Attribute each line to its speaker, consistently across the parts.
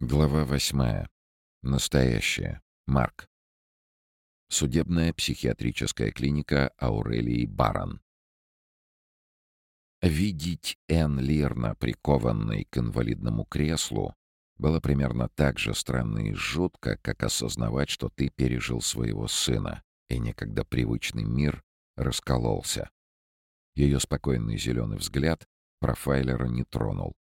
Speaker 1: Глава восьмая. Настоящее. Марк. Судебная психиатрическая клиника Аурелии Барон. Видеть Энн Лирна, прикованной к инвалидному креслу, было примерно так же странно и жутко, как осознавать, что ты пережил своего сына, и некогда привычный мир раскололся. Ее спокойный зеленый взгляд профайлера не тронул.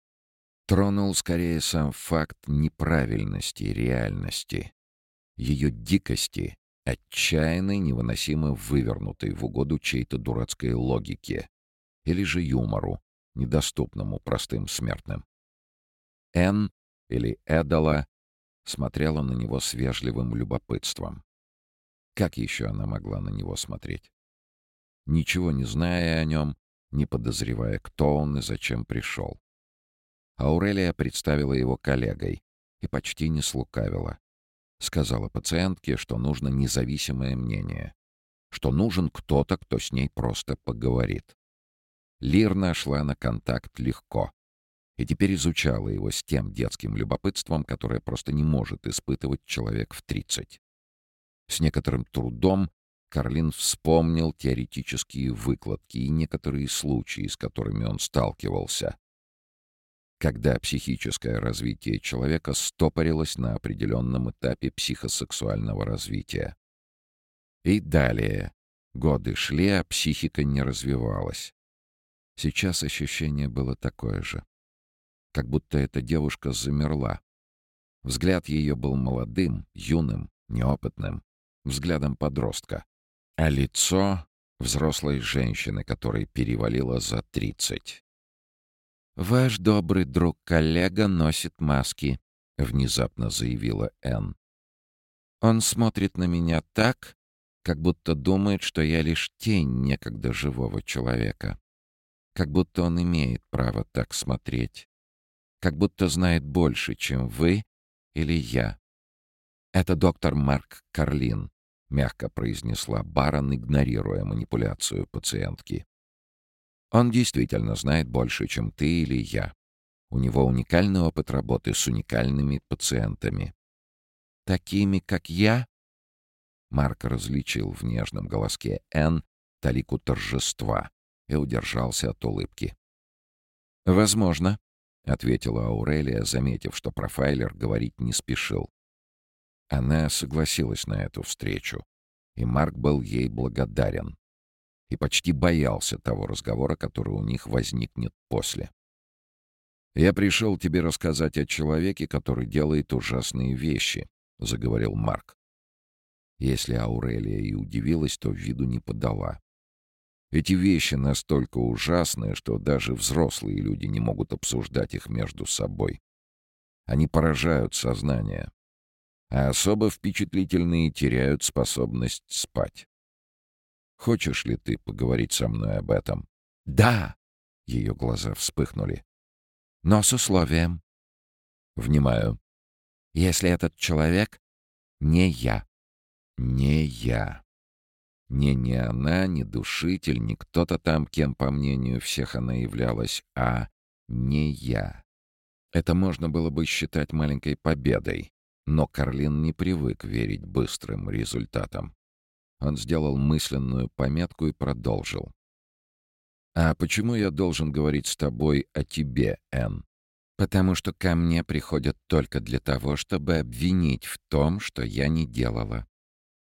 Speaker 1: Тронул скорее сам факт неправильности реальности, ее дикости, отчаянной, невыносимо вывернутой в угоду чьей-то дурацкой логике или же юмору, недоступному простым смертным. Н или Эдала смотрела на него с вежливым любопытством. Как еще она могла на него смотреть? Ничего не зная о нем, не подозревая, кто он и зачем пришел. Аурелия представила его коллегой и почти не слукавила. Сказала пациентке, что нужно независимое мнение, что нужен кто-то, кто с ней просто поговорит. Лирна шла на контакт легко и теперь изучала его с тем детским любопытством, которое просто не может испытывать человек в 30. С некоторым трудом Карлин вспомнил теоретические выкладки и некоторые случаи, с которыми он сталкивался, когда психическое развитие человека стопорилось на определенном этапе психосексуального развития. И далее. Годы шли, а психика не развивалась. Сейчас ощущение было такое же. Как будто эта девушка замерла. Взгляд ее был молодым, юным, неопытным, взглядом подростка. А лицо — взрослой женщины, которой перевалило за тридцать. «Ваш добрый друг-коллега носит маски», — внезапно заявила Энн. «Он смотрит на меня так, как будто думает, что я лишь тень некогда живого человека. Как будто он имеет право так смотреть. Как будто знает больше, чем вы или я. Это доктор Марк Карлин», — мягко произнесла Барон, игнорируя манипуляцию пациентки. Он действительно знает больше, чем ты или я. У него уникальный опыт работы с уникальными пациентами. Такими, как я? Марк различил в нежном голоске Н талику торжества и удержался от улыбки. «Возможно», — ответила Аурелия, заметив, что профайлер говорить не спешил. Она согласилась на эту встречу, и Марк был ей благодарен и почти боялся того разговора, который у них возникнет после. «Я пришел тебе рассказать о человеке, который делает ужасные вещи», — заговорил Марк. Если Аурелия и удивилась, то виду не подала. Эти вещи настолько ужасные, что даже взрослые люди не могут обсуждать их между собой. Они поражают сознание, а особо впечатлительные теряют способность спать. Хочешь ли ты поговорить со мной об этом?» «Да!» — ее глаза вспыхнули. «Но с условием». «Внимаю». «Если этот человек не я». «Не я». Не не она, не душитель, не кто-то там, кем, по мнению всех, она являлась, а не я. Это можно было бы считать маленькой победой, но Карлин не привык верить быстрым результатам. Он сделал мысленную пометку и продолжил. «А почему я должен говорить с тобой о тебе, Энн?» «Потому что ко мне приходят только для того, чтобы обвинить в том, что я не делала».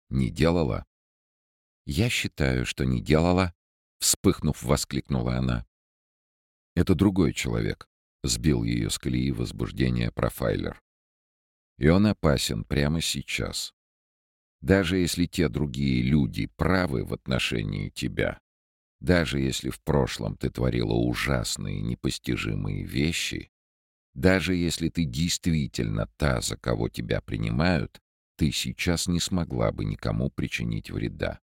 Speaker 1: «Не делала?» «Я считаю, что не делала», — вспыхнув, воскликнула она. «Это другой человек», — сбил ее с колеи возбуждения профайлер. «И он опасен прямо сейчас. Даже если те другие люди правы в отношении тебя, даже если в прошлом ты творила ужасные непостижимые вещи, даже если ты действительно та, за кого тебя принимают, ты сейчас не смогла бы никому причинить вреда.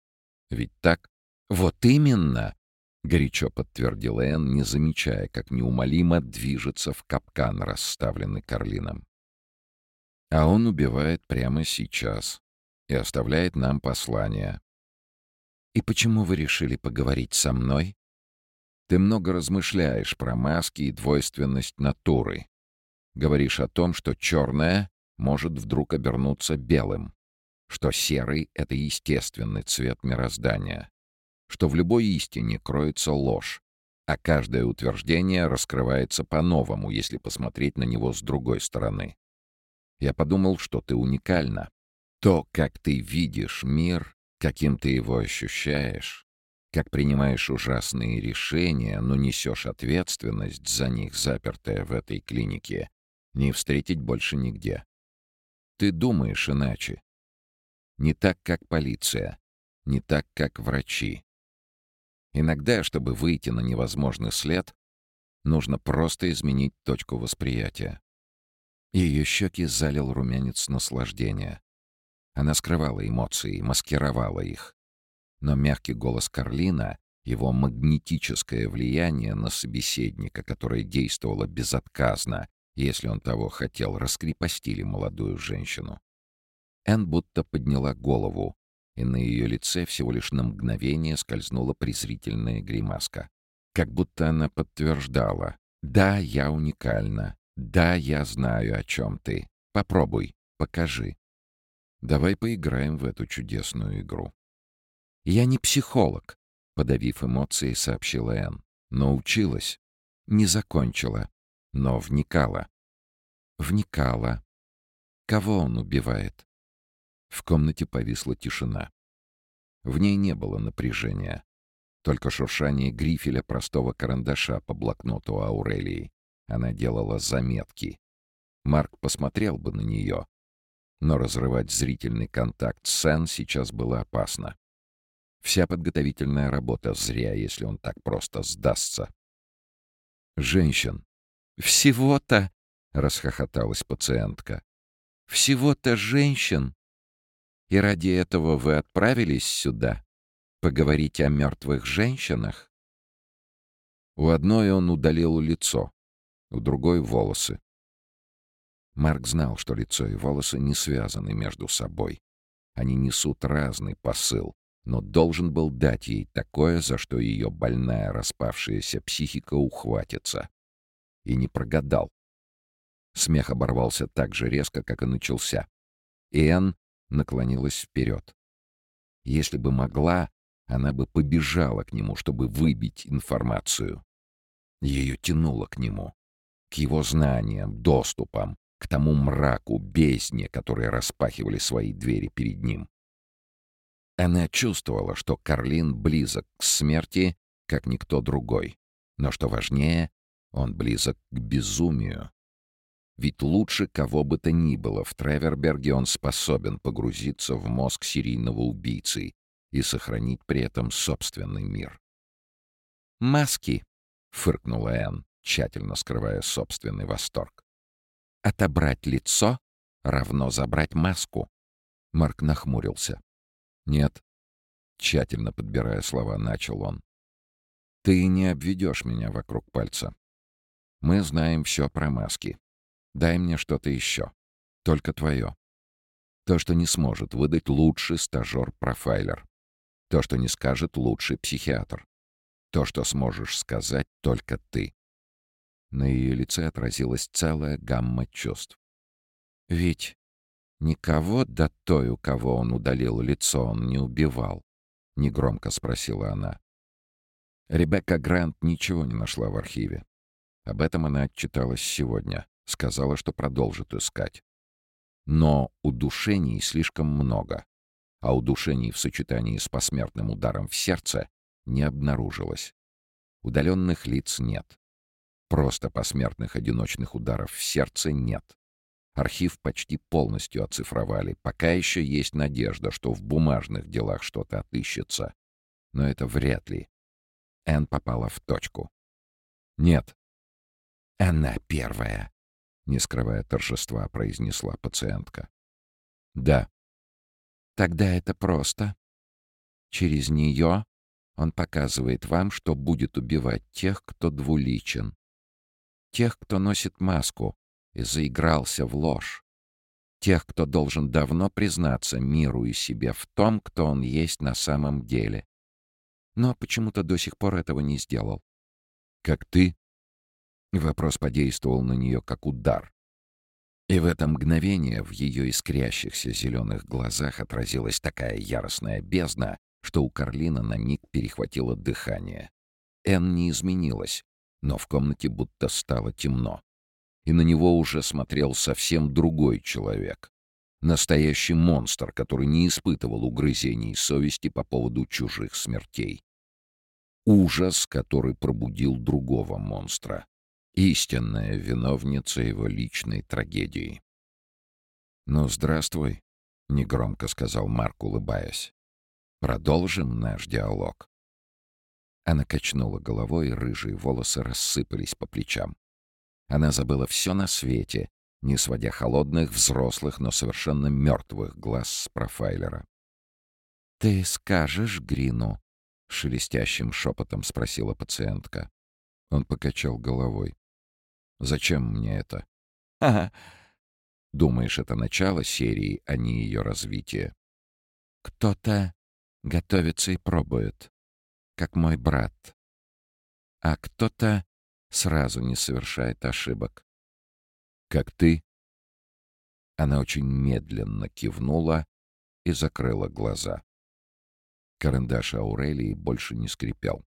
Speaker 1: Ведь так? Вот именно! — горячо подтвердил Энн, не замечая, как неумолимо движется в капкан, расставленный Карлином. А он убивает прямо сейчас, и оставляет нам послание. «И почему вы решили поговорить со мной?» «Ты много размышляешь про маски и двойственность натуры. Говоришь о том, что черное может вдруг обернуться белым, что серый — это естественный цвет мироздания, что в любой истине кроется ложь, а каждое утверждение раскрывается по-новому, если посмотреть на него с другой стороны. Я подумал, что ты уникальна. То, как ты видишь мир, каким ты его ощущаешь, как принимаешь ужасные решения, но несешь ответственность за них, запертая в этой клинике, не встретить больше нигде. Ты думаешь иначе. Не так, как полиция, не так, как врачи. Иногда, чтобы выйти на невозможный след, нужно просто изменить точку восприятия. Ее щеки залил румянец наслаждения. Она скрывала эмоции, маскировала их. Но мягкий голос Карлина, его магнетическое влияние на собеседника, которое действовало безотказно, если он того хотел, раскрепостили молодую женщину. Эн будто подняла голову, и на ее лице всего лишь на мгновение скользнула презрительная гримаска. Как будто она подтверждала «Да, я уникальна. Да, я знаю, о чем ты. Попробуй, покажи. Давай поиграем в эту чудесную игру». «Я не психолог», — подавив эмоции, сообщила Энн. «Но училась. Не закончила. Но вникала». «Вникала. Кого он убивает?» В комнате повисла тишина. В ней не было напряжения. Только шуршание грифеля простого карандаша по блокноту Аурелии. Она делала заметки. Марк посмотрел бы на нее. Но разрывать зрительный контакт с Сен сейчас было опасно. Вся подготовительная работа зря, если он так просто сдастся. «Женщин!» «Всего-то...» — расхохоталась пациентка. «Всего-то женщин!» И ради этого вы отправились сюда? Поговорить о мертвых женщинах? У одной он удалил лицо, у другой — волосы. Марк знал, что лицо и волосы не связаны между собой. Они несут разный посыл, но должен был дать ей такое, за что ее больная распавшаяся психика ухватится. И не прогадал. Смех оборвался так же резко, как и начался. И Энн наклонилась вперед. Если бы могла, она бы побежала к нему, чтобы выбить информацию. Ее тянуло к нему, к его знаниям, доступам, к тому мраку, бездне, которые распахивали свои двери перед ним. Она чувствовала, что Карлин близок к смерти, как никто другой. Но что важнее, он близок к безумию. Ведь лучше кого бы то ни было в Треверберге он способен погрузиться в мозг серийного убийцы и сохранить при этом собственный мир. «Маски!» — фыркнула Энн, тщательно скрывая собственный восторг. «Отобрать лицо равно забрать маску». Марк нахмурился. «Нет», — тщательно подбирая слова, начал он. «Ты не обведешь меня вокруг пальца. Мы знаем все про маски. Дай мне что-то еще. Только твое. То, что не сможет выдать лучший стажер-профайлер. То, что не скажет лучший психиатр. То, что сможешь сказать только ты. На ее лице отразилась целая гамма чувств. Ведь никого до той, у кого он удалил лицо, он не убивал. Негромко спросила она. Ребекка Грант ничего не нашла в архиве. Об этом она отчиталась сегодня. Сказала, что продолжит искать. Но удушений слишком много, а удушений в сочетании с посмертным ударом в сердце не обнаружилось. Удаленных лиц нет. Просто посмертных одиночных ударов в сердце нет. Архив почти полностью оцифровали. Пока еще есть надежда, что в бумажных делах что-то отыщется. Но это вряд ли. Энн попала в точку. Нет. Она первая. — не скрывая торжества, произнесла пациентка. «Да». «Тогда это просто. Через нее он показывает вам, что будет убивать тех, кто двуличен. Тех, кто носит маску и заигрался в ложь. Тех, кто должен давно признаться миру и себе в том, кто он есть на самом деле. Но почему-то до сих пор этого не сделал. Как ты Вопрос подействовал на нее как удар. И в это мгновение в ее искрящихся зеленых глазах отразилась такая яростная бездна, что у Карлина на миг перехватило дыхание. Эн не изменилась, но в комнате будто стало темно. И на него уже смотрел совсем другой человек. Настоящий монстр, который не испытывал угрызений совести по поводу чужих смертей. Ужас, который пробудил другого монстра. Истинная виновница его личной трагедии. «Ну, здравствуй», — негромко сказал Марк, улыбаясь. «Продолжим наш диалог». Она качнула головой, рыжие волосы рассыпались по плечам. Она забыла все на свете, не сводя холодных, взрослых, но совершенно мертвых глаз с профайлера. «Ты скажешь Грину?» — шелестящим шепотом спросила пациентка. Он покачал головой. «Зачем мне это?» «Ага. Думаешь, это начало серии, а не ее развитие?» «Кто-то готовится и пробует, как мой брат. А кто-то сразу не совершает ошибок. Как ты?» Она очень медленно кивнула и закрыла глаза. Карандаш Аурелии больше не скрипел.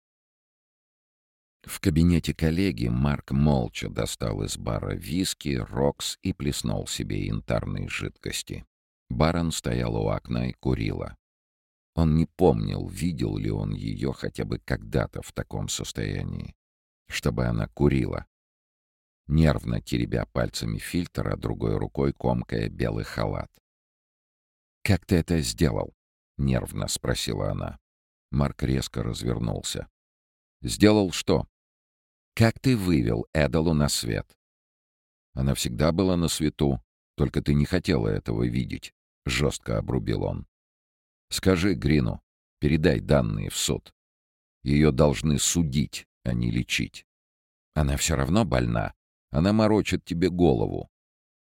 Speaker 1: В кабинете коллеги Марк молча достал из бара виски, рокс и плеснул себе янтарной жидкости. Барон стоял у окна и курила. Он не помнил, видел ли он ее хотя бы когда-то в таком состоянии. Чтобы она курила. Нервно теребя пальцами фильтр, а другой рукой комкая белый халат. «Как ты это сделал?» — нервно спросила она. Марк резко развернулся. «Сделал что?» «Как ты вывел Эдалу на свет?» «Она всегда была на свету, только ты не хотела этого видеть», — жестко обрубил он. «Скажи Грину, передай данные в суд. Ее должны судить, а не лечить. Она все равно больна. Она морочит тебе голову.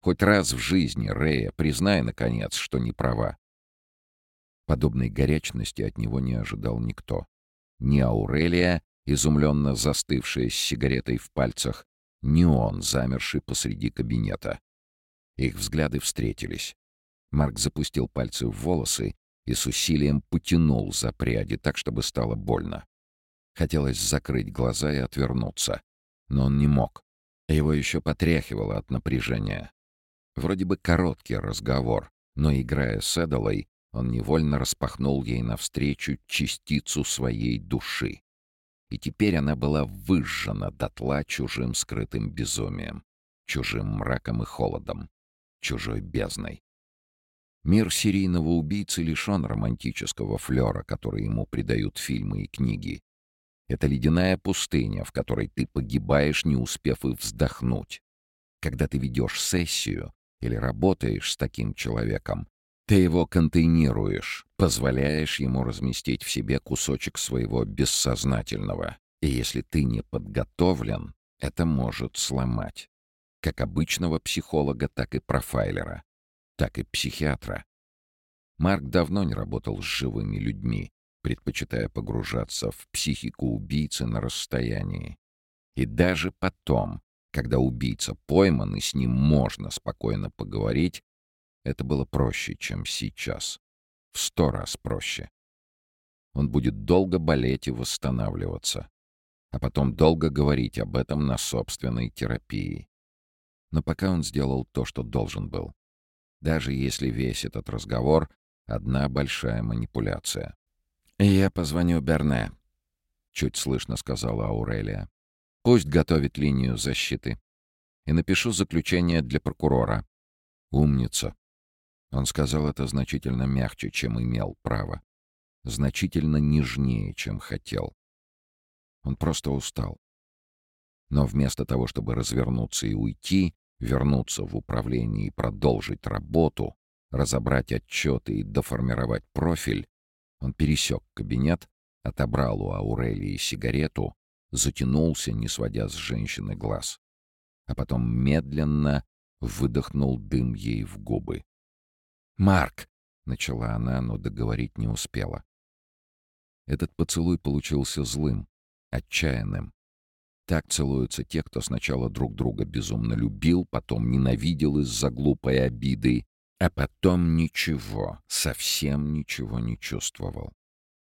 Speaker 1: Хоть раз в жизни, Рея, признай, наконец, что не права. Подобной горячности от него не ожидал никто. Ни Аурелия, изумленно застывшая с сигаретой в пальцах, ни он, замерший посреди кабинета. Их взгляды встретились. Марк запустил пальцы в волосы и с усилием потянул за пряди так, чтобы стало больно. Хотелось закрыть глаза и отвернуться, но он не мог. Его еще потряхивало от напряжения. Вроде бы короткий разговор, но, играя с Эдалой, он невольно распахнул ей навстречу частицу своей души. И теперь она была выжжена дотла чужим скрытым безумием, чужим мраком и холодом, чужой бездной. Мир серийного убийцы лишен романтического флера, который ему придают фильмы и книги. Это ледяная пустыня, в которой ты погибаешь, не успев и вздохнуть. Когда ты ведешь сессию или работаешь с таким человеком, ты его контейнируешь, позволяешь ему разместить в себе кусочек своего бессознательного. И если ты не подготовлен, это может сломать. Как обычного психолога, так и профайлера, так и психиатра. Марк давно не работал с живыми людьми, предпочитая погружаться в психику убийцы на расстоянии. И даже потом, когда убийца пойман и с ним можно спокойно поговорить, это было проще, чем сейчас. В сто раз проще. Он будет долго болеть и восстанавливаться, а потом долго говорить об этом на собственной терапии. Но пока он сделал то, что должен был. Даже если весь этот разговор — одна большая манипуляция. «Я позвоню Берне», — чуть слышно сказала Аурелия. «Пусть готовит линию защиты. И напишу заключение для прокурора». «Умница», он сказал это значительно мягче, чем имел право. Значительно нежнее, чем хотел. Он просто устал. Но вместо того, чтобы развернуться и уйти, вернуться в управление и продолжить работу, разобрать отчеты и доформировать профиль, он пересек кабинет, отобрал у Аурелии сигарету, затянулся, не сводя с женщины глаз, а потом медленно выдохнул дым ей в губы. «Марк!» — начала она, но договорить не успела. Этот поцелуй получился злым, отчаянным. Так целуются те, кто сначала друг друга безумно любил, потом ненавидел из-за глупой обиды, а потом ничего, совсем ничего не чувствовал.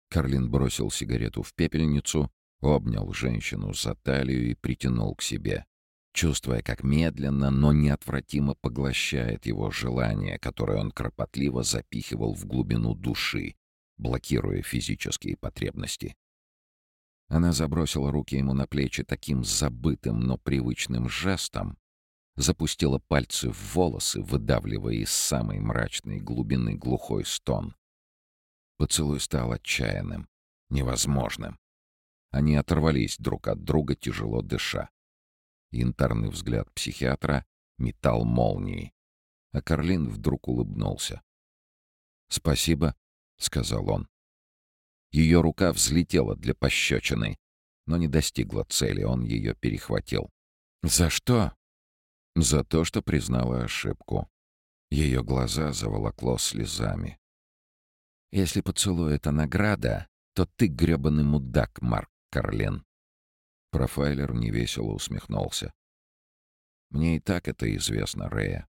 Speaker 1: Карлин бросил сигарету в пепельницу, обнял женщину за талию и притянул к себе, чувствуя, как медленно, но неотвратимо поглощает его желание, которое он кропотливо запихивал в глубину души, блокируя физические потребности. Она забросила руки ему на плечи таким забытым, но привычным жестом, запустила пальцы в волосы, выдавливая из самой мрачной глубины глухой стон. Поцелуй стал отчаянным, невозможным. Они оторвались друг от друга, тяжело дыша. Янтарный взгляд психиатра метал молнии. А Карлин вдруг улыбнулся. «Спасибо», — сказал он. Ее рука взлетела для пощечины, но не достигла цели, он ее перехватил. «За что?» «За то, что признала ошибку». Ее глаза заволокло слезами. «Если поцелуй — это награда, то ты грёбаный мудак, Марк Карлен». Профайлер невесело усмехнулся. «Мне и так это известно, Рея.